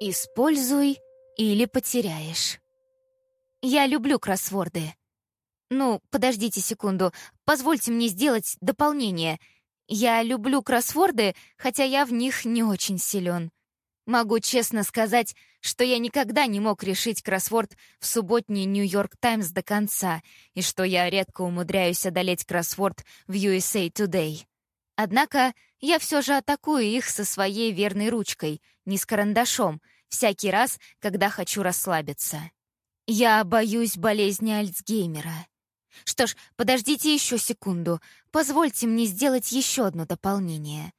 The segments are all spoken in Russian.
Используй или потеряешь. Я люблю кроссворды. Ну, подождите секунду, позвольте мне сделать дополнение. Я люблю кроссворды, хотя я в них не очень силен. Могу честно сказать, что я никогда не мог решить кроссворд в субботний «Нью-Йорк Таймс» до конца, и что я редко умудряюсь одолеть кроссворд в USA Today. Однако я все же атакую их со своей верной ручкой, не с карандашом, всякий раз, когда хочу расслабиться. Я боюсь болезни Альцгеймера. Что ж, подождите еще секунду. Позвольте мне сделать еще одно дополнение.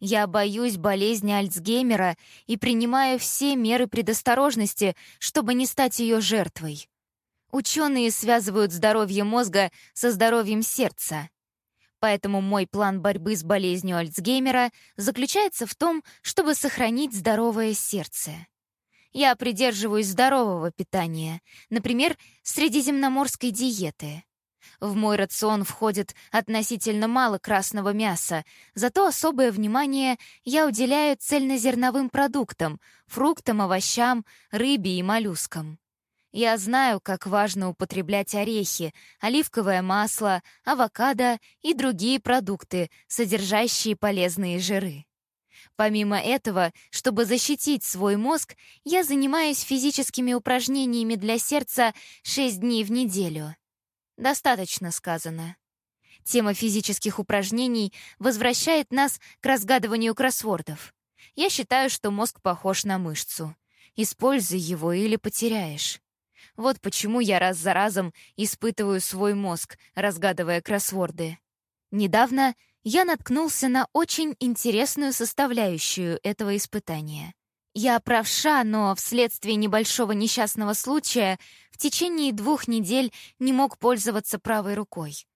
Я боюсь болезни Альцгеймера и принимаю все меры предосторожности, чтобы не стать ее жертвой. Ученые связывают здоровье мозга со здоровьем сердца. Поэтому мой план борьбы с болезнью Альцгеймера заключается в том, чтобы сохранить здоровое сердце. Я придерживаюсь здорового питания, например, средиземноморской диеты. В мой рацион входит относительно мало красного мяса, зато особое внимание я уделяю цельнозерновым продуктам, фруктам, овощам, рыбе и моллюскам. Я знаю, как важно употреблять орехи, оливковое масло, авокадо и другие продукты, содержащие полезные жиры. Помимо этого, чтобы защитить свой мозг, я занимаюсь физическими упражнениями для сердца 6 дней в неделю. Достаточно сказано. Тема физических упражнений возвращает нас к разгадыванию кроссвордов. Я считаю, что мозг похож на мышцу. Используй его или потеряешь. Вот почему я раз за разом испытываю свой мозг, разгадывая кроссворды. Недавно я наткнулся на очень интересную составляющую этого испытания. Я правша, но вследствие небольшого несчастного случая в течение двух недель не мог пользоваться правой рукой.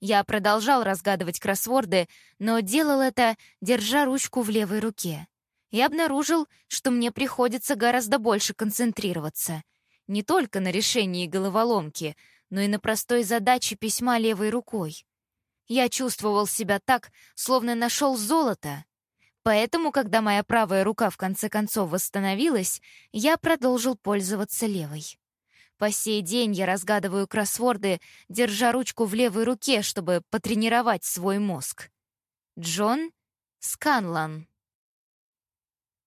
Я продолжал разгадывать кроссворды, но делал это, держа ручку в левой руке. И обнаружил, что мне приходится гораздо больше концентрироваться. Не только на решении головоломки, но и на простой задаче письма левой рукой. Я чувствовал себя так, словно нашел золото, Поэтому, когда моя правая рука в конце концов восстановилась, я продолжил пользоваться левой. По сей день я разгадываю кроссворды, держа ручку в левой руке, чтобы потренировать свой мозг. Джон Сканлан